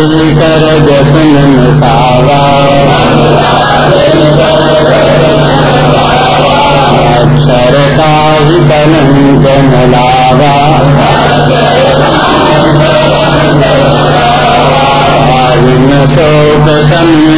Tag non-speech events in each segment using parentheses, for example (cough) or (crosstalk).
Jason सावा अक्षरता ही बनन जन लावा शोक समीर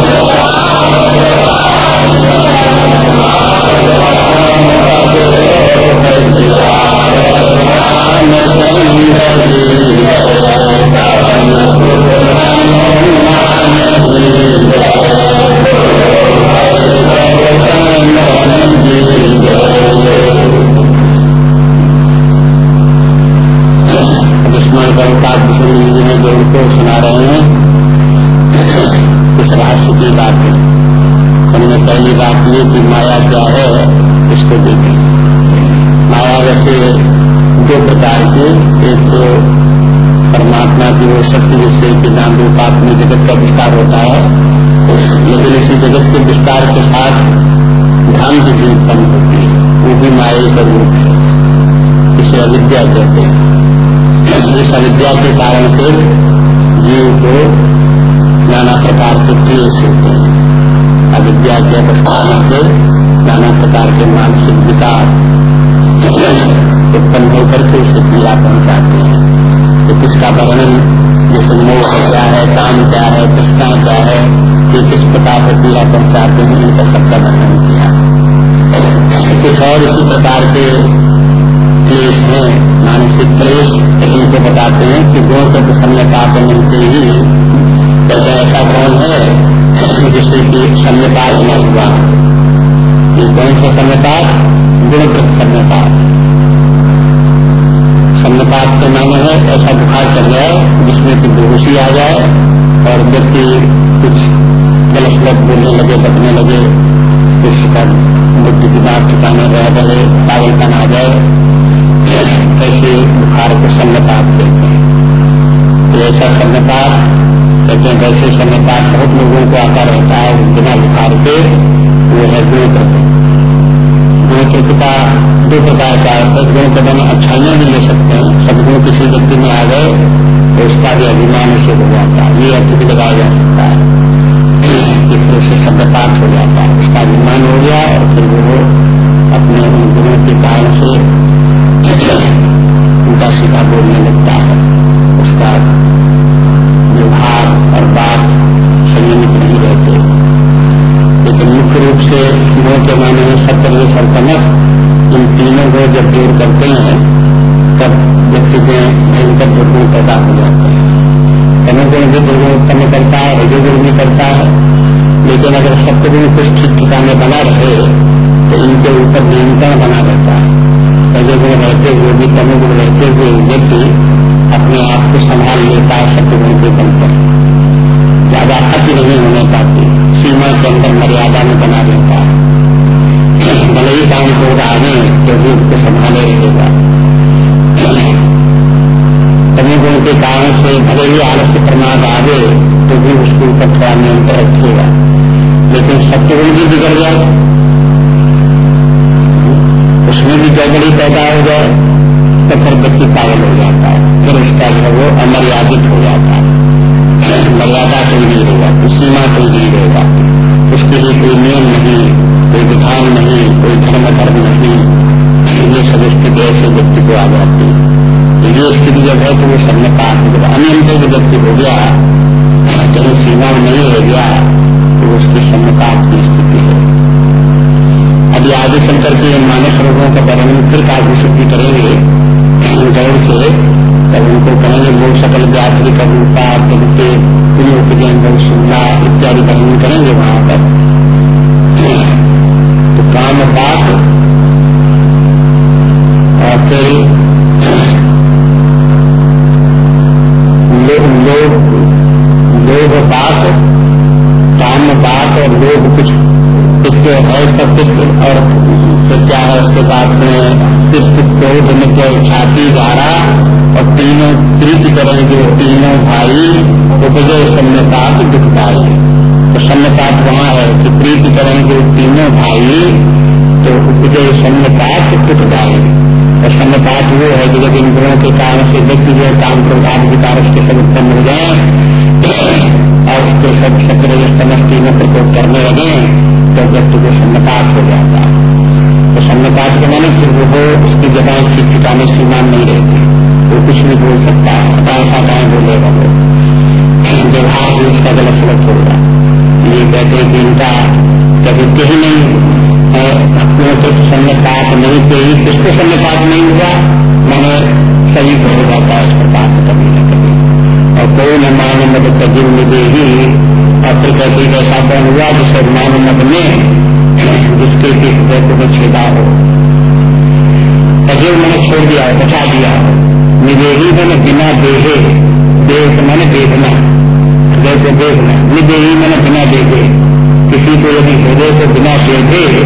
जगत का विस्तार होता है। लेकिन इसी जगत के विस्तार के साथ भ्रांति भी उत्पन्न होती है। वो भी माया का रूप है। इसे अविद्या कहते हैं। इस अविद्या के कारण से जीव को नाना प्रकार के क्लेश होते हैं। अविद्या के अवस्थान से नाना प्रकार के मानसिक विकार उत्पन्न होकर के उसे पीड़ा पहुंचाते हैं। तो किसका वर्णन जैसे मोह क्या है, काम क्या है कृष्णा क्या है, ये किस प्रकार से पीड़ा पहुंचाते हैं, इनका सबका वर्णन किया। कुछ और इसी प्रकार के क्लेश है, मानसिक क्लेश इनको बताते हैं कि गुण के प्रसन्नता को मिलते ही कैसा ऐसा कौन है जिससे कि सन्नपात न हुआ? कौन सा सन्नपात गुण प्रसन्नता सन्नपात के माने है, ऐसा बुखार चल जाए जिसमें कि बेहोशी आ जाए और व्यक्ति कुछ गलत गलत बोलने लगे बचने लगे कुछ का बुद्धि की बात ठिकाने रह गए पागलपन आ जाए ऐसे बुखार को सन्नपात कहते हैं। तो ऐसा सन्नपात कहते हैं, वैसे सन्नपात बहुत लोगों को आता रहता है, बिना बुखार के, वो है गुण गुण का दो प्रकार का सदगुण कदम अच्छाइयाँ भी ले सकते हैं। सदगुण किसी व्यक्ति में आ गए तो उसका भी अभिमान उसे हो जाता है ये अर्थ भी लगाया जा सकता है कि फिर उसे शब्दपाठ हो जाता है। उसका अभिमान हो गया और फिर वो अपने उन गुणों के कारण से उनका सीधा बोलने लगता है। उसका व्यवहार और बात संयमित नहीं रहते। लेकिन मुख्य रूप से गुणों के माने में सत्य में सरतमस इन तीनों को जब दूर करते हैं, तब व्यक्ति में भयंकर दुर्गुण पैदा हो जाते हैं। तनुगुण भी दुर्गुण उत्पन्न करता है रजोगुण भी करता है। लेकिन अगर सत्यगुण कुछ ठीक ठिकाने बना रहे तो इनके ऊपर नियंत्रण बना रहता है। रजोगुण रहते हुए भी तनुगुण रहते हुए व्यक्ति अपने आप को संभाल लेता है सत्यगुण के बल पर। ज़्यादा अति नहीं होने पाती। सीमा के अंदर मर्यादा में बना रहता है। भले ही काम को आगे तो भी उसको संभाले रहेगा कमी गुण के कारण से भले ही आलस्य प्रमाद आगे तो भी उसके ऊपर थोड़ा नियंत्रण रखेगा लेकिन सत्यगुण भी बिगड़ जाए उसमें भी गड़बड़ी पैदा हो जाए तो फिर व्यक्ति पागल हो जाता है फिर उसका जो वो अमर्यादित हो जाता है मर्यादा कोई नहीं रहेगा सीमा कोई नहीं रहेगा उसके लिए कोई नियम नहीं कोई विधान नहीं, कोई धर्म धर्म नहीं। ये सब स्थिति ऐसे व्यक्ति को आ जाती है ये स्थिति जब है तो वो सब में पाप जब अनियंत्रित व्यक्ति हो गया कहीं सीमा में नहीं रह गया तो उसकी सम्मपाप की स्थिति है। अभी आगे शंकर के मानस रोगों का वर्णन फिर काफ़ी शुद्धि करेंगे। गौर से तब उनको कहेंगे मूल सकल व्याधि का रूपा तरीके पुण्य उपजन गौ इत्यादि वर्णन करेंगे वहाँ पर। तो काम बात और फिर लोग लोग बात, काम बात और लोग कुछ है सब पित्त और फिर क्या है उसके बाद में पित्त क्रोध नित्य छाती धारा और तीनों प्रीति करेंगे, तीनों भाई उपजय सम्यताप दुखदाई तो सम्यताप वहाँ है, कि प्रीति करेंगे तीनों भाई तो उपजय सम्यताप दुखदाई और सम्मताप वो है कि जब इन गुणों के कारण से व्यक्ति जो काम क्रोधाद विकार उसके सब उत्पन्न हो जाए और उसके सब शत्रु समस्ती में प्रकोप करने लगे तो व्यक्ति को सम्मताप हो जाता है। तो सम्मताप के माने फिर वो उसकी जगह की ठिकाने सीमा नहीं रहती। वो कुछ भी बोल सकता है ऐसा कहें बोलेगा वो। व्यवहार भी उसका गलत गलत होगा ये कहते हैं कि इनका कभी कहीं नहीं अपने को सन्निपात नहीं चाहिए किसको सन्निपात नहीं हुआ? मैंने सही को हो जाता है उसका पाप कभी न कभी। और कोई न मान मत कजिल मिले ही और फिर कहती ऐसा कौन हुआ जिसके मान मद में जिसके की हृदय को छेदा हो? कजिल मैंने छोड़ दिया हो बचा दिया। हो निदेही मैंने बिना देहे देख मैंने देखना। हृदय को देखना निदेही मैंने बिना देखे। किसी को यदि हृदय को बिना देखे,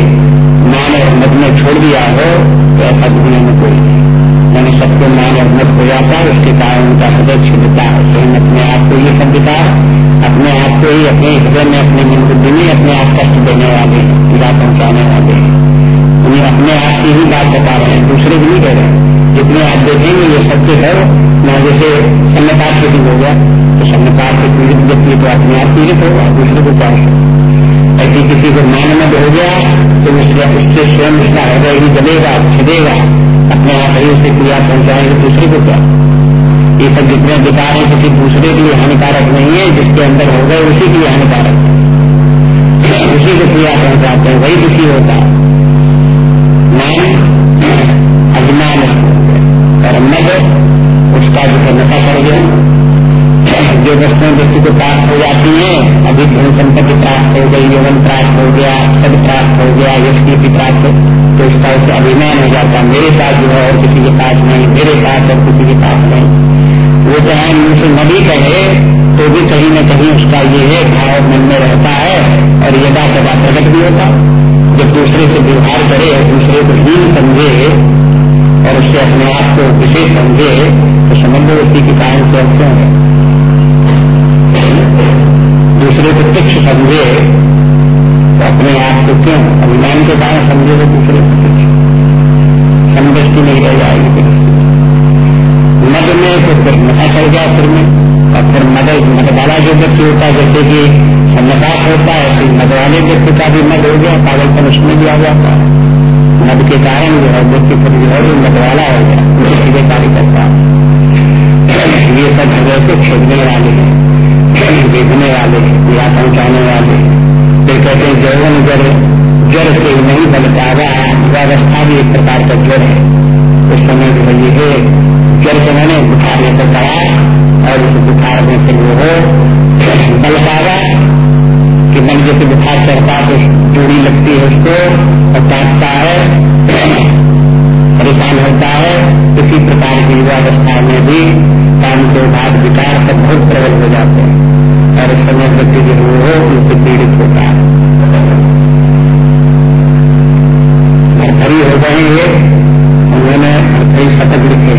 मान और मत में छोड़ दिया हो तो ऐसा दुनिया में कोई नहीं। मैंने सबको मान और मत हो जाता है उसके कारण उनका हृदय छिड़ता है। स्वयं अपने आप को ये विकार अपने आप को ही अपने हृदय में, अपने मन बुद्धि में अपने आप कष्ट देने वाले, पीड़ा पहुँचाने वाले उन्हें अपने आप की ही बात बता रहे हैं, दूसरे भी नहीं कह रहे हैं। जितने आप देखेंगे ये सत्य है न जैसे सन्नकार से भी हो गया तो सन्नकार से पीड़ित व्यक्ति तो अपने आप पीड़ित हो होगा दूसरे को क्या ऐसी किसी को मान मत हो गया तो उससे उससे स्वयं उसका हृदय ही जलेगा, छिदेगा, अपने आप ही उसे क्रिया पहुंचाएँगे, दूसरे को क्या? ये सब जितने विकार है, किसी दूसरे के लिए हानिकारक नहीं है, जिसके अंदर हो गए, उसी के लिए हानिकारक उसी को क्रिया पहुंचाते हैं, वही दुखी होता है। मान अभिमान और मद उसका जो है नशा कर गया जो वस्तुएँ व्यक्ति को प्राप्त हो जाती है अभी धन संपत्ति प्राप्त हो गई, यौवन प्राप्त हो गया पद प्राप्त हो गया यश की प्राप्त तो उसका उसे अभिमान हो जाता मेरे पास जो है और किसी के पास नहीं, मेरे पास और किसी के पास नहीं। वो चाहे मुझसे न भी कहे तो भी कहीं न कहीं उसका ये है, भाव मन में रहता है, और यदा सदा प्रकट भी होता जब दूसरे से व्यवहार करे और दूसरे को हीन समझे और उससे अपने आप को विशेष समझे तो समझ लो उसी के कारण से क्यों है? दूसरे को तुच्छ समझे तो अपने आप को क्यों? अभिमान के कारण समझे तो दूसरे को तुच्छ संदृष्टि नहीं रह जाएगी मद में तो फिर नशा चल गया फिर में, और फिर मद मद जो व्यक्ति होता है, जैसे कि सन्नपात होता है फिर मद वाले व्यक्ति का भी मद हो गया, पागलपन उसमें भी आ जाता है। मद के कारण जो है व्यक्ति फिर जो है मद वाला हो गया। सीधे कार्य करता है। ये सब हृदय को छेदने वाले हैं देखने वाले पीड़ा पहुँचाने वाले फिर कहते हैं जैवन जब जड़ से नहीं बल पावा युवावस्था भी एक प्रकार का जड़ है। उस समय जो है, ये जड़ से मैंने बुखार लेकर पड़ा और उस बुखार में फिर वो हो बल पावा कि मन जैसे बुखार चढ़ता तो जोड़ी लगती है उसको और काटता है, परेशान होता है। इसी प्रकार की युवावस्था में भी काम के भाग विकार सब बहुत प्रबल हो जाते हैं। और इस समय व्यक्ति जो हो, उनसे पीड़ित होता है। भरभरी हो गए ये उन्होंने कई शतक लिखे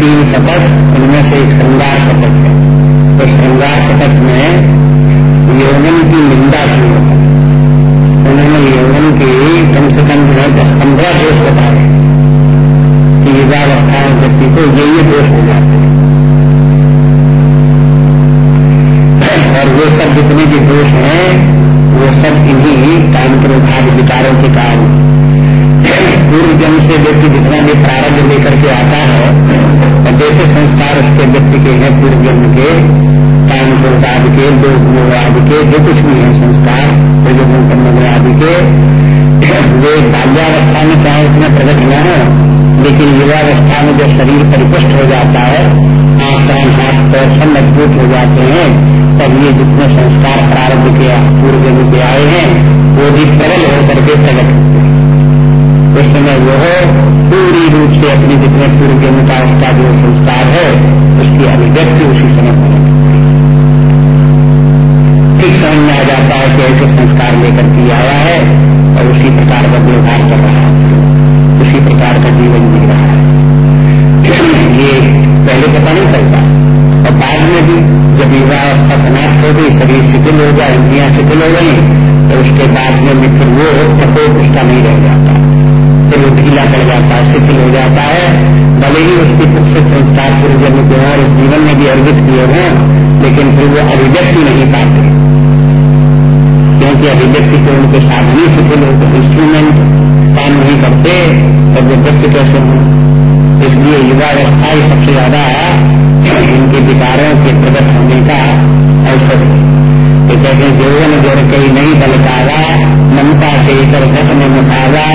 तीन शतक उनमें से एक श्रृंगार शतक है। तो श्रृंगार शतक में यौवन की निंदा की उन्होंने यौवन के कम से कम जो है दस पंद्रह दोष बताए। कि युवावस्था व्यक्ति को ये ये दोष हो जाते हैं। और वो सब जितने भी दोष हैं, वो सब इन्हीं काम के विभाग विचारों के कारण। पूर्व जन्म से व्यक्ति जितना भी प्रारंभ लेकर के आता है, और जैसे संस्कार उसके व्यक्ति के हैं पूर्व जन्म के काम क्रोध आदि के लोग आदि के, जो कुछ भी है संस्कार प्रयोजन कर्म आदि के, वे बाल्यावस्था में चाहे उतना प्रकट न हो, लेकिन युवावस्था में जब शरीर परिपुष्ट हो जाता है आँख कान हाथ पैर सब मज़बूत हो जाते हैं, तब ये जितने संस्कार प्रारंभ के पूर्व जन्म के आए हैं, वो भी प्रबल होकर के प्रकट होते हैं। उस समय वो पूरी रूप से अपनी जितने पूर्व जन्म का उसका जो संस्कार है, उसकी अभिव्यक्ति उसी समय होने ठीक समझ में आ जाता है कि ऐसे संस्कार लेकर के आया है और उसी प्रकार का व्यवहार कर रहा है। उसी प्रकार का जीवन जी रहा है। ये पहले पता नहीं चलता। और बाद में भी जब युवा अवस्था समाप्त हो गई, शरीर शिथिल हो गया, इंद्रिया शिथिल हो गई तो उसके बाद में भी फिर वो प्रकोप उसका नहीं रह जाता। फिर वो ढीला पड़ जाता है, शिथिल हो जाता है। भले ही उसकी कुछ से संस्कार पूर्व जन्म के और जीवन में भी अर्जित किए हैं, लेकिन फिर वो अभिव्यक्ति नहीं पाते। क्योंकि अभिव्यक्ति तो उनके साधन ही शिथिल हो इंस्ट्रूमेंट काम नहीं करते, तब वो व्यक्ति कैसे हों? इसलिए युवावस्था ही सबसे ज़्यादा इनके विकारों के प्रकट होने का अवसर है। ये कहते यौवन जोड़ कई नहीं बलकावा, ममता से कर घट में मुखावा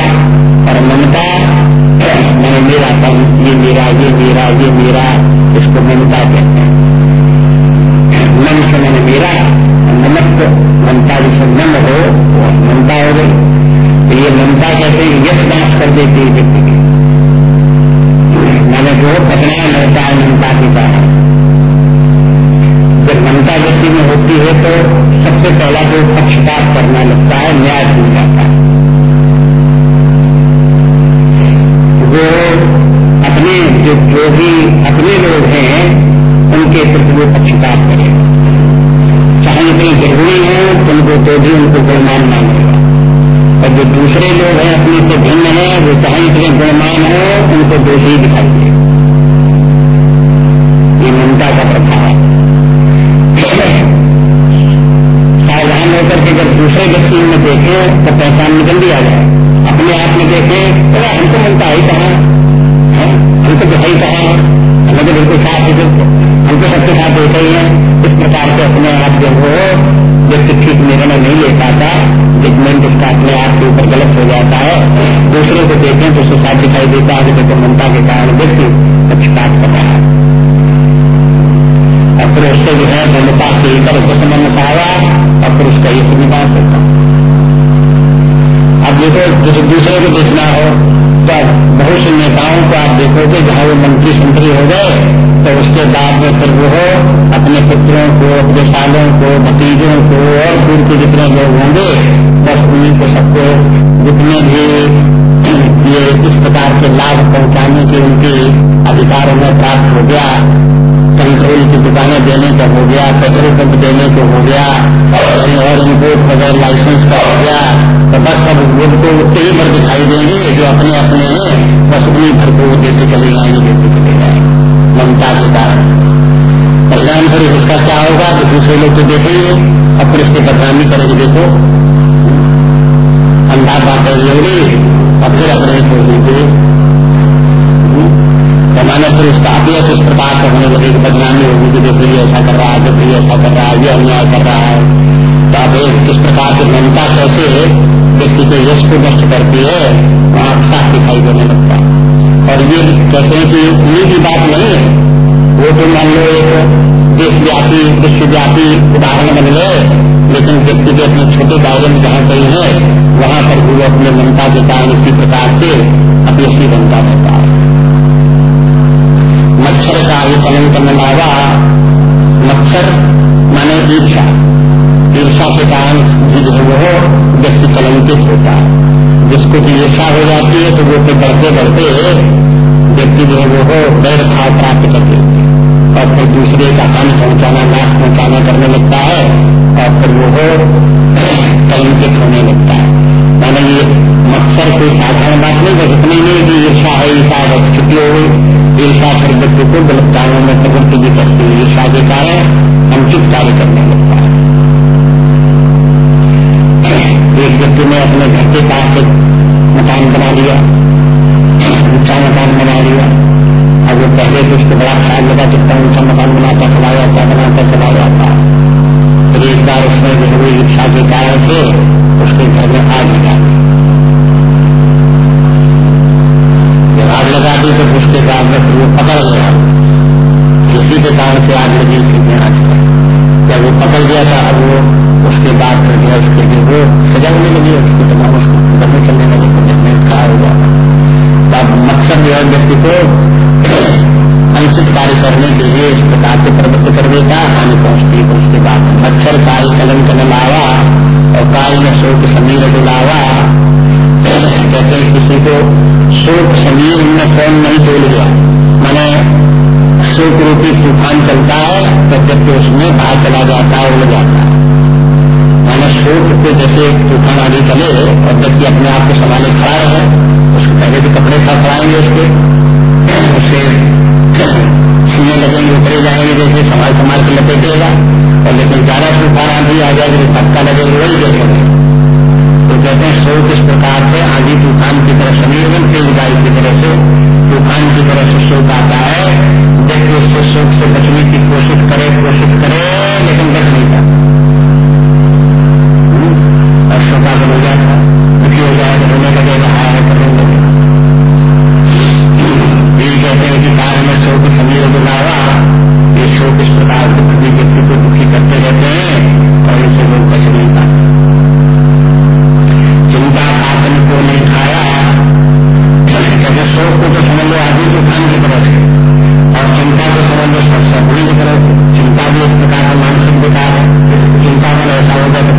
और ममता, मैंने मेरा पन ये मेरा ये मेरा ये मेरा, इसको ममता कहते हैं। मन से मैंने मेरा नमक ममता जिसे नम हो वो ममता हो गई तो ये ममता कहते हैं, यश नाश कर देती है व्यक्ति की। मैंने जो पकड़ाया होता है ममता की कारण जब ममता व्यक्ति में होती है तो सबसे पहला जो पक्षपात करना लगता है, न्याय भूल जाता है। वो अपने, जो जो भी अपने लोग हैं, उनके प्रति वो पक्षपात करें। ज़रूरी है तो उनको तो भी उनको गुणमान मानेगा और जो दूसरे लोग हैं, अपने से भिन्न है, वो चाहे इतने गुणमान हो, उनको दोषी दिखाई दे। ये ममता का प्रभाव है। सावधान होकर के जब दूसरे व्यक्ति में देखें तो पहचान निकल दिया जाए। अपने आप में देखे अरे हमको मिलता ही कहा? हमको तो सही कहा? है हमें तो बिल्कुल ही हमको सबके साथ होते ही है। इस प्रकार से अपने आप जो हो, व्यक्ति ठीक निर्णय नहीं ले पाता जजमेंट उसका अपने आप के ऊपर गलत हो जाता है। दूसरे को देखें तो उसको साथ दिखाई देता है कि ममता के कारण व्यक्ति पक्षपात कर रहा है। और फिर उससे जो है ममता के ऊपर उसको समय में और फिर उसका ये निकास होता अब देखो, जैसे दूसरे को देखना हो तो बहुत से नेताओं को आप देखोगे, जहाँ वो मंत्री संतरी हो गए तो उसके बाद में फिर वो अपने पुत्रों को, अपने सालों को, भतीजों को और दूर के जितने लोग होंगे, बस उन्हीं को सबको जितने भी ये इस प्रकार के लाभ पहुँचाने के उनके अधिकारों में प्राप्त हो गया, कंट्रोल की दुकानें देने का हो गया पेट्रोल पंप देने को हो गया और इनको बगैर लाइसेंस का हो गया तो बस सब उनको उतने ही भर दिखाई देंगे जो अपने अपने बस उन्हीं भर को देते चले जाएँगे, देते चले ममता के कारण परिणाम फिर उसका क्या होगा तो दूसरे लोग तो देखेंगे और फिर उसकी बदनामी करेंगे, देखो। अंधा बातें होगी और फिर अपने दीजिए तो फिर उसका अभ्यास इस प्रकार से होने लगे बदनामी होगी कि देखो ये ऐसा कर रहा है, देखो ये ऐसा कर रहा है, ये अन्याय कर रहा है। तो अब एक किस प्रकार की ममता कैसे व्यक्ति उनके यश को नष्ट करती है, वहाँ साफ़ दिखाई देने लगता है। और ये कहते हैं कि उन्हीं की बात नहीं है। वो तो मान लो एक देशव्यापी, विश्वव्यापी उदाहरण बन गए, लेकिन व्यक्ति के अपने छोटे दायरे में जहाँ कहीं है, वहाँ पर वो अपने ममता के कारण इसी प्रकार से अपनी बनता रहता है। मच्छर का ये कलंक न लावा मच्छर माने ईर्षा ईर्षा के कारण जो है वो व्यक्ति कलंकित होता है। जिसको ईर्षा हो जाती है तो वो फिर बढ़ते बढ़ते व्यक्ति जो है वो हो, बैर भाव प्राप्त करते और फिर दूसरे का हानि पहुंचाना नाश पहुंचाना करने लगता है, और फिर वो हो, कलंकित होने लगता है। माना ये मत्सर कोई साधारण बात नहीं, बस इतनी नहीं कि ईर्षा है ईर्षा छुट्टी हो गई ईर्षा फिर व्यक्ति को गलत कार्यों में प्रवृत्ति भी करती है। ईर्षा के कारण अनुचित कार्य करने लगता है एक व्यक्ति ने अपने घर के पास एक मकान बना लिया। ऊँचा मकान बना लिया। अब वो पहले तो उसको बड़ा ख्याल लगा कितना ऊँचा मकान बनाता चला जाता बनाता चला जाता फिर एक बार उसने जो है ईर्षा के कारण से उसके घर में आग लगा दी। जब आग लगा दी तो उसके बाद में फिर वो पकड़ गया। इसी के कारण से आग लगी थी जब वो पकड़ गया था, अब वो उसके बाद फिर गया उसके लिए वो सजा होने लगी उसको तमाम उसको करने चलने लगे तो देखने खड़ा हो गया तब मकसद जो है व्यक्ति को अनुचित कार्य करने के लिए इस प्रकार से प्रवृत्त कर देता हानि पहुँचती है। उसके बाद मच्छर काल कलम कलम लावा और काल में शोक समीर बुलावा कहते हैं किसी को शोक समीर में कौन नहीं डोल गया। मैंने शोक रूपी तूफ़ान चलता है तो जब तो उसमें बाहर चला जाता है, उड़ जाता है। मैंने शोक को जैसे तूफ़ान आगे चले और व्यक्ति अपने आप को संभाले खड़ा रहे, उसके पहले भी कपड़े खड़ाएँगे उसके। उसके सीने लगेंगे, उतरे जाएँगे, जैसे संभाल संभाल के लपेटेगा। और लेकिन ज़्यादा तूफ़ान आंधी आ जाएगी तो धक्का लगेगा वही देखेंगे तो कहते हैं शोक इस प्रकार से आंधी तूफ़ान की तरह शरीर में तेज वायु की तरह से तूफ़ान की तरह से शोक आता है। व्यक्ति उससे शोक से बचने की कोशिश करे कोशिश करे, लेकिन बच नहीं पाता। हो जाता दुखी हो जाए तो रोने लगेगा हाय करने लगेगा ये कहते हैं कि कार्य में शोक समीर बुलावा ये शोक इस प्रकार दुख भी व्यक्ति को दुखी करते रहते हैं और इसे लोग बच नहीं पाते चिंता साधन को नहीं खाया। कहते शोक को तो समझ लो आदि तूफ़ान की तरह से और चिंता को समझ लो, सब सपने की तरह से चिंता भी एक प्रकार का मानसिक विकार है। चिंता में ऐसा होगा तो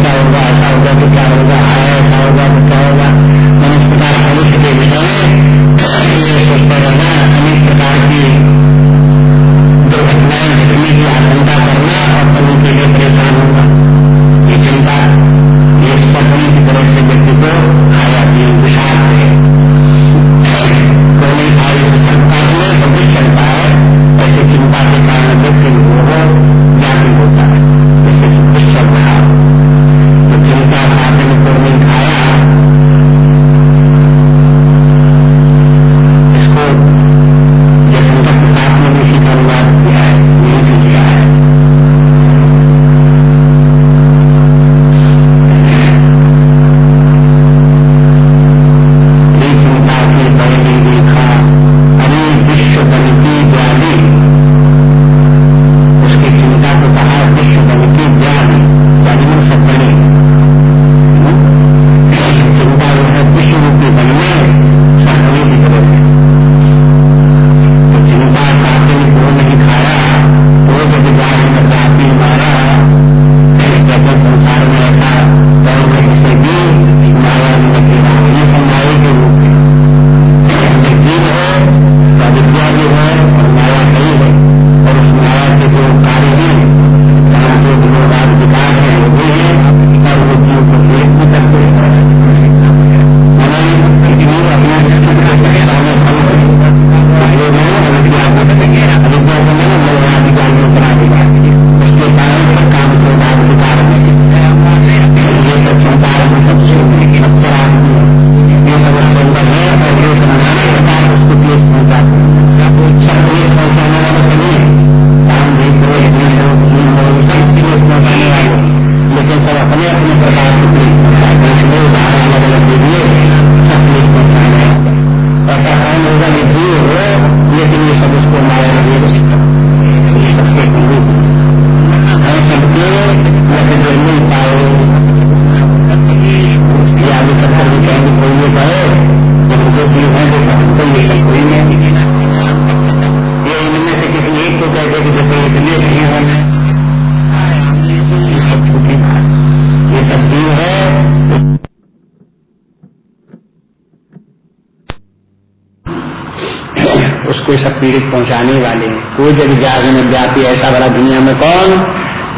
पीड़ित पहुँचाने वाले। कोई जब जाग में व्यापी ऐसा बड़ा दुनिया में कौन,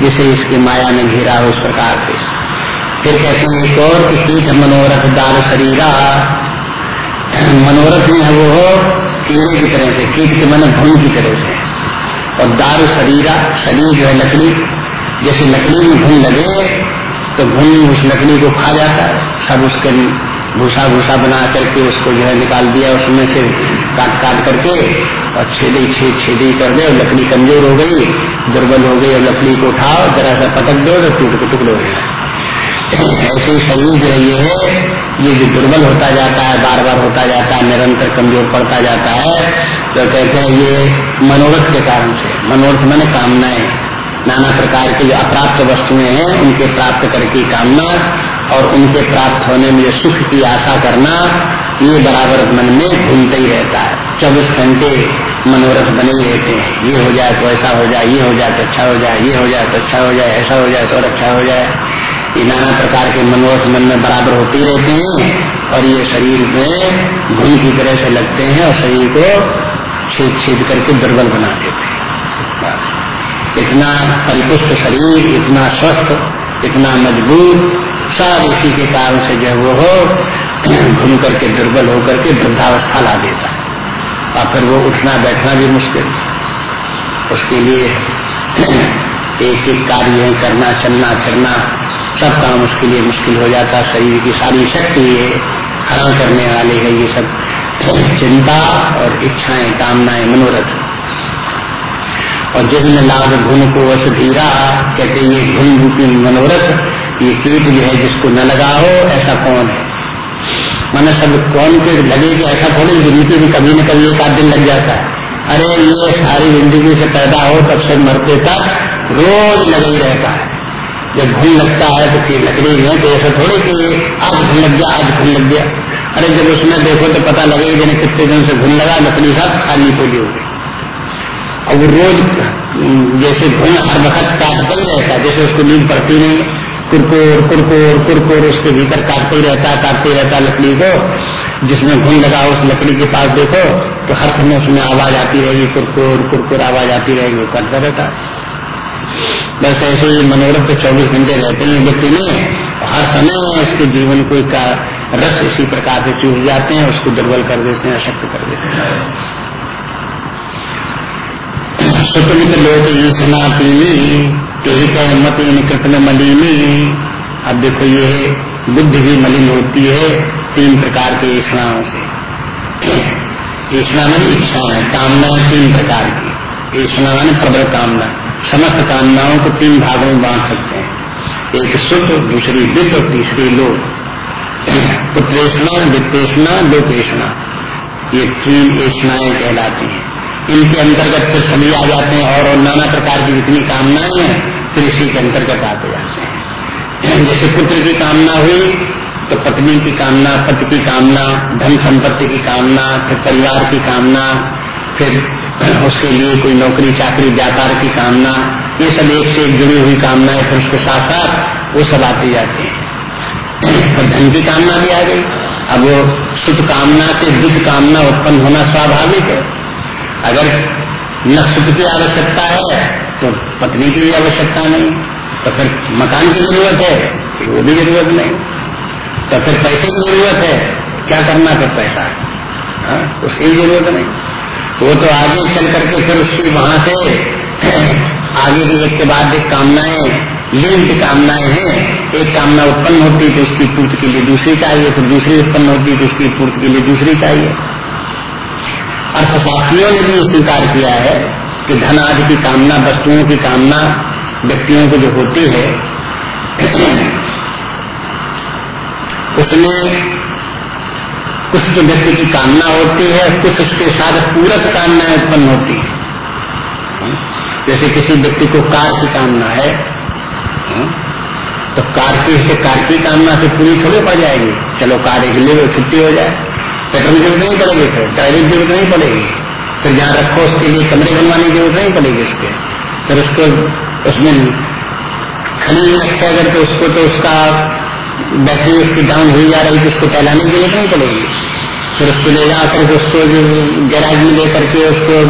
जिसे इसकी माया ने घेरा हो उस प्रकार से। फिर कहते हैं, एक और कीट मनोरथ दार शरीरा। मनोरथ में है वो हो कीड़े की तरह से, कीट के मन भून की तरह से। और दारू शरीरा, शरीर जो है लकड़ी, जैसे लकड़ी में घुन लगे तो घुन उस लकड़ी को खा जाता है, सब उसके भूसा भूसा बना करके उसको जो है निकाल दिया, उसमें से काट काट करके और छेदी छेद छेदी कर दे और लकड़ी कमज़ोर हो गई, दुर्बल हो गई और लकड़ी को उठाओ, जरा सा पटक दो तो टूट के टुकड़े हो ऐसे ही शरीर जो ये है, ये जो दुर्बल होता जाता है बार बार होता जाता है, निरंतर कमज़ोर पड़ता जाता है तो कहते हैं ये मनोरथ के कारण से, मनोरथ मैंने कामनाएँ। नाना प्रकार की जो अप्राप्त वस्तुएँ हैं, उनके प्राप्त करके कामना और उनके प्राप्त होने में सुख की आशा करना ये बराबर मन में घूमते ही रहता है। चौबीस घंटे मनोरथ बने रहते हैं। ये हो जाए तो ऐसा हो जाए, ये हो जाए तो अच्छा हो जाए, ये हो जाए तो अच्छा हो जाए, ऐसा हो जाए तो और अच्छा हो जाए। ये नाना प्रकार के मनोरथ मन में बराबर होते रहते हैं और ये शरीर में घुन की तरह से लगते हैं और शरीर को छेद छेद करके दुर्बल बना देते हैं। इतना परिपुष्ट शरीर, इतना स्वस्थ, इतना मज़बूत सब इसी के कारण से जो वो हो, घूम करके दुर्बल होकर के वृद्धावस्था ला देता है। और फिर वो उठना बैठना भी मुश्किल। उसके लिए एक एक कार्य करना, चलना, फिरना, सब काम उसके लिए मुश्किल हो जाता शरीर की सारी शक्ति ये हरण करने वाले है, ये सब चिंता और इच्छाएँ, कामनाएँ, मनोरथ। और जिसने लाभ गुण को वश धीरा, कहते ये गुण रूपी मनोरथ ये कीट जो है जिसको न लगा हो ऐसा कौन है? मैंने सब कौन के लगे कि ऐसा थोड़ी ज़िंदगी में कभी न कभी एक आध दिन लग जाता है। अरे, ये सारी ज़िंदगी से पैदा हो, तब से मरते तक रोज लगे ही रहता है। जब घुन लगता है तो फिर लकड़ी है तो ऐसा थोड़ी कि आज घुन लग गया आज घुन लग गया। अरे, जब उसमें देखो तो पता लगे जिन्हें कितने दिन से घुन लगा लकड़ी सब खाली पोली हो गई। और वो रोज, जैसे घुन हर वक्त काटता ही रहता है, जैसे उसको नींद पड़ती नहीं कुरकुर कुरकुर कुरकुर उसके भीतर काटते ही रहता है काटते ही रहता लकड़ी को। जिसमें घुन लगा उस लकड़ी के पास देखो तो हर समय उसमें आवाज़ आती रहेगी, कुरकुर कुरकुर आवाज़ आती रहेगी, वो करता रहता। बस ऐसे ही मनोरथ तो चौबीस घंटे रहते हैं व्यक्ति में हर समय उसके जीवन को का रस इसी प्रकार से चूस जाते हैं, उसको दुर्बल कर देते हैं, अशक्त कर देते हैं। सुकृत लोग ईसना पीनी यही कहे मत इन में मलिनी। अब देखो ये बुद्धि भी मलिन होती है तीन प्रकार के ईष्णाओं से। ईष्णा मन इच्छा है, कामना तीन प्रकार की। ईष्णा मन प्रबल कामना। समस्त कामनाओं को तीन भागों में बांट सकते हैं। एक शुद्ध दूसरी वित्त और तीसरी लोक पुत्रेषणा वित्तेषणा, लोकेषणा। ये तीन ईष्णाएँ कहलाती हैं। इनके अंतर्गत फिर सभी आ जाते हैं और, नाना प्रकार की जितनी कामनाएँ हैं कृषि के अंतर्गत आते जाते हैं। जैसे पुत्र की कामना हुई तो पत्नी की कामना पति की कामना धन संपत्ति की कामना फिर परिवार की कामना फिर उसके लिए कोई नौकरी चाकरी व्यापार की कामना ये सब एक से एक जुड़ी हुई कामनाएँ फिर उसके साथ साथ वो सब आती जाती है। फिर धन की कामना भी आ गई। अब वो सुख कामना से दुख कामना उत्पन्न होना स्वाभाविक है। अगर न सुख की आवश्यकता है तो पत्नी की भी आवश्यकता नहीं तो फिर मकान की ज़रूरत है वो भी ज़रूरत नहीं। तो फिर पैसे की ज़रूरत है क्या करना फिर पैसा? हाँ, उसकी भी ज़रूरत नहीं। वो तो आगे चल करके फिर उसकी वहाँ से (clears throat) आगे की एक के बाद एक कामनाएँ लिंक कामनाएँ हैं। एक कामना उत्पन्न होती है तो उसकी पूर्ति के लिए दूसरी चाहिए फिर दूसरी उत्पन्न होती है तो उसकी पूर्ति के लिए दूसरी चाहिए। अर्थशास्त्रियों ने भी स्वीकार किया है कि धन आदि की कामना, वस्तुओं की कामना व्यक्तियों को जो होती है, उसमें कुछ तो व्यक्ति की कामना होती है, कुछ उसके साथ पूरक कामनाएँ उत्पन्न होती है। जैसे किसी व्यक्ति को कार की कामना है तो कार की से की कामना से पूरी थोड़ी पड़ जाएगी। चलो कार एक ले छुट्टी हो जाए। पेट्रोल की ज़रूरत नहीं पड़ेगी फिर ड्राइविंग की ज़रूरत नहीं पड़ेगी। फिर जहाँ रखो उसके लिए कमरे बनवाने की ज़रूरत नहीं पड़ेगी उसके। फिर उसको, उसमें खड़ी रखे अगर तो उसको तो उसका बैटरी उसकी डाउन हुई जा रही तो उसको फैलाने की ज़रूरत नहीं पड़ेगी। फिर उसको ले जा करके उसको गैराज में ले करके उसको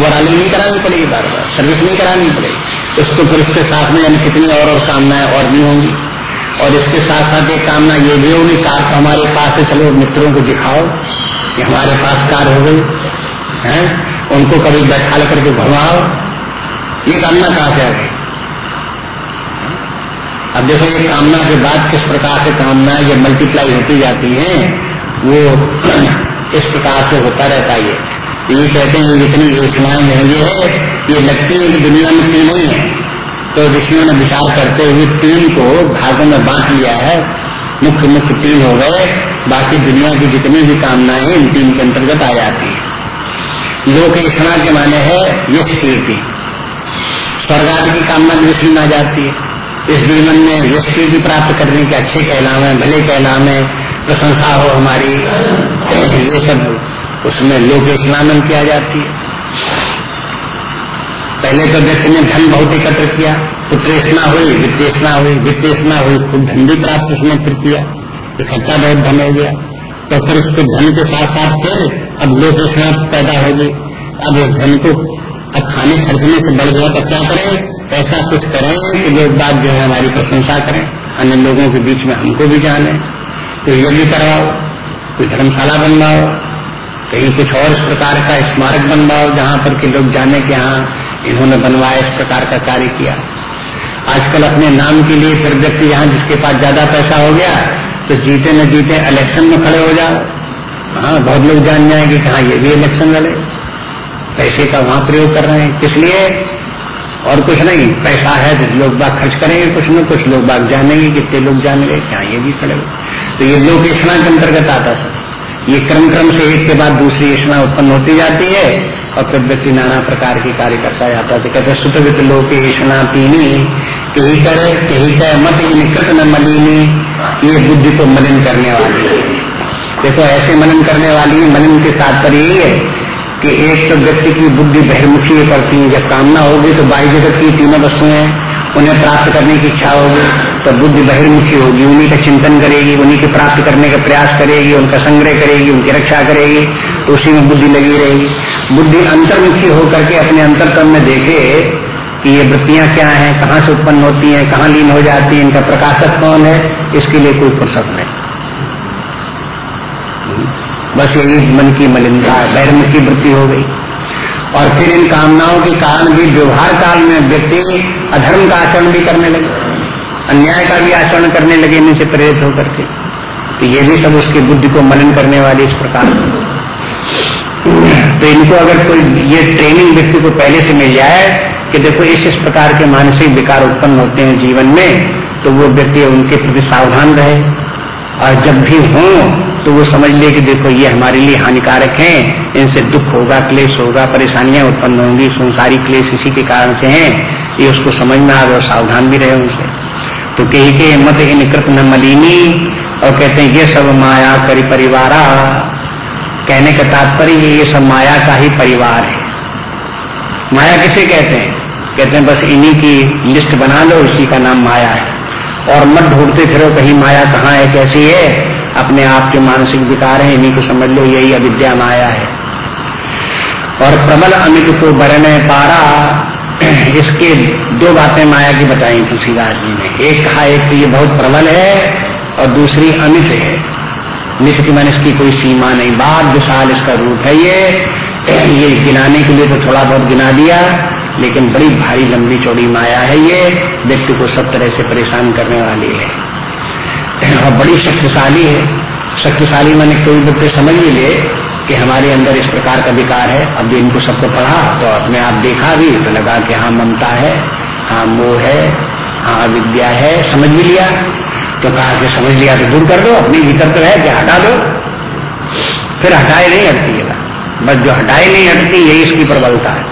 ओवरऑलिंग नहीं करानी पड़ेगी बार बार सर्विस नहीं करानी पड़ेगी। उसको फिर उसके साथ में यानी कितनी और और कामनाएँ और भी होंगी। और इसके साथ साथ एक कामना ये भी होगी, कार तो हमारे पास है, चलो मित्रों को दिखाओ कि हमारे पास कार हो गई, है? उनको कभी बैठा करके घुमाओ। ये कामना कहाँ से आ गई? अब देखो, ये कामना के बाद किस प्रकार से कामना ये मल्टीप्लाई होती जाती है, वो (clears throat) इस प्रकार से होता रहता है ये। कहते हैं जितनी योजनाएँ महँगी है, ये लगती है कि दुनिया में तीन ही है। तो ऋषियों ने विचार करते हुए तीन को भागों में बांट लिया है। मुख्य मुख्य तीन हो गए। बाकी दुनिया की जितनी भी कामनाएँ इन तीन के अंतर्गत आ जाती है। लोक इतना के माने है यश कीर्ति स्वर्ग आदि की कामना भी उसमें आ जाती है। इस जीवन में यश कीर्ति प्राप्त करने के अच्छे कहलावे भले कहलावे प्रशंसा हो हमारी, ये सब उसमें लोग स्नान किया जाती है। पहले तो व्यक्ति ने धन बहुत एकत्र किया पुत्रेषणा हुई वित्तेषणा हुई वित्तेषणा हुई, खूब धन भी प्राप्त उसने फिर किया इकट्ठा बहुत धन हो गया। तो फिर उसके धन के साथ साथ फिर अब लोग पैदा होगी। अब उस धन को अब खाने खरीदने से बढ़ गया तो क्या करें? ऐसा कुछ करें कि लोग बात जो है हमारी प्रशंसा करें, अन्य लोगों के बीच में हमको भी जाने। कोई यज्ञ करवाओ, कोई धर्मशाला बनवाओ, कहीं कुछ और इस प्रकार का स्मारक बनवाओ, जहाँ पर के लोग जाने के यहाँ इन्होंने बनवाया इस प्रकार का कार्य किया। आजकल अपने नाम के लिए फिर व्यक्ति यहाँ जिसके पास ज़्यादा पैसा हो गया तो जीते न जीते इलेक्शन में खड़े हो जाओ। हाँ बहुत लोग जान जाएँगे कि हाँ ये भी इलेक्शन लड़े। पैसे का वहाँ प्रयोग कर रहे हैं। किस लिए? और कुछ नहीं, पैसा है तो लोग बाग खर्च करेंगे कुछ न कुछ, लोग बाग जानेंगे कितने लोग जानेंगे क्या ये भी खड़े तो ये लोक यशना के अंतर्गत आता है। ये क्रम क्रम से एक के बाद दूसरी यशना उत्पन्न होती जाती है और फिर व्यक्ति नाना प्रकार के कार्य करता जाता है। कहते सुतवित लोक यशना पीनी, कही करे कही करे मत निकट न मलिनी, ये बुद्धि को मलिन करने वाली है। देखो, ऐसे मनन करने वाली मनन के तात्पर्य यही है कि एक तो व्यक्ति की बुद्धि बहिर्मुखी करती है जब कामना होगी तो बाई जगत की तीनों वस्तुएँ उन्हें प्राप्त करने की इच्छा होगी। तो बुद्धि बहिर्मुखी होगी, उन्हीं का चिंतन करेगी, उन्हीं के प्राप्त करने का प्रयास करेगी, उनका संग्रह करेगी, उनकी रक्षा करेगी तो उसी में बुद्धि लगी रहेगी। बुद्धि अंतर्मुखी होकर के अपने अंतरतम में देखे कि ये वृत्तियाँ क्या हैं, कहाँ से उत्पन्न होती हैं, कहाँ लीन हो जाती हैं, इनका प्रकाशक कौन है, इसके लिए कोई फुर्सत नहीं। बस यही मन की मलिनता बहिर्मुखी वृत्ति हो गई। और फिर इन कामनाओं के कारण भी व्यवहार काल में व्यक्ति अधर्म का आचरण भी करने लगे। अन्याय का भी आचरण करने लगे इनसे प्रेरित होकर के। तो ये भी सब उसकी बुद्धि को मनन करने वाले इस प्रकार। तो इनको अगर कोई ये ट्रेनिंग व्यक्ति को पहले से मिल जाए कि देखो, इस इस प्रकार के मानसिक विकार उत्पन्न होते हैं जीवन में तो वो व्यक्ति उनके प्रति सावधान रहे। और जब भी हो तो वो समझ ले कि देखो, ये हमारे लिए हानिकारक हैं, इनसे दुख होगा, क्लेश होगा, परेशानियाँ उत्पन्न होंगी, संसारी क्लेश इसी के कारण से हैं, ये उसको समझ में आ और सावधान भी रहे उनसे। तो कही के मत इन कृत न मलिनी, और कहते हैं, ये सब माया करी परिवारा। कहने का तात्पर्य ये सब माया का ही परिवार है। माया किसे कहते हैं? कहते हैं, बस इन्हीं की लिस्ट बना लो उसी का नाम माया है। और मत ढूंढते फिरो कहीं माया कहाँ है, कैसी है। अपने आप के मानसिक विकार है, इन्हीं को समझ लो, यही अविद्या माया है। और प्रबल अमित को बरने पारा (clears throat) इसके दो बातें माया की बताई तुलसीदास जी ने। एक कहा, एक तो ये बहुत प्रबल है और दूसरी अमित है। मित की मन इसकी कोई सीमा नहीं। बाद विशाल इसका रूप है ये। (clears throat) ये गिनाने के लिए तो थोड़ा बहुत गिना दिया, लेकिन बड़ी भारी लंबी चौड़ी माया है ये। व्यक्ति को सब तरह से परेशान करने वाली है। (clears throat) और बड़ी शक्तिशाली है। शक्तिशाली मैंने कोई व्यक्ति समझ भी ले कि हमारे अंदर इस प्रकार का विकार है। अब जो इनको सबको पढ़ा तो अपने आप देखा भी तो लगा कि हाँ ममता है हाँ मोह है हाँ अविद्या है, समझ भी लिया। तो कहा कि समझ लिया तो दूर कर दो, अपनी भीतर तो है कि हटा दो। फिर हटाए नहीं हटती है बस जो हटाए नहीं हटती, यही इसकी प्रबलता है।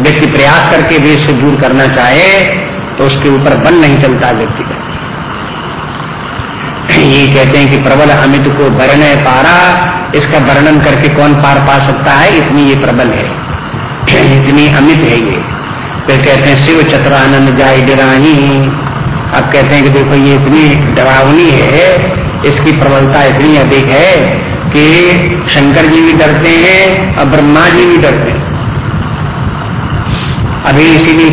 व्यक्ति प्रयास करके भी इससे दूर करना चाहे तो उसके ऊपर बन नहीं चलता व्यक्ति का ये कहते हैं कि प्रबल अमित को वर्ण पारा। इसका वर्णन करके कौन पार पा सकता है? इतनी ये प्रबल है। इतनी अमित है ये। फिर कहते हैं, शिव चतुरानंद जाय डराही। अब कहते हैं कि देखो, ये इतनी डरावनी है। इसकी प्रबलता इतनी अधिक है कि शंकर जी भी डरते हैं और ब्रह्मा जी भी डरते हैं। अभी इसीलिए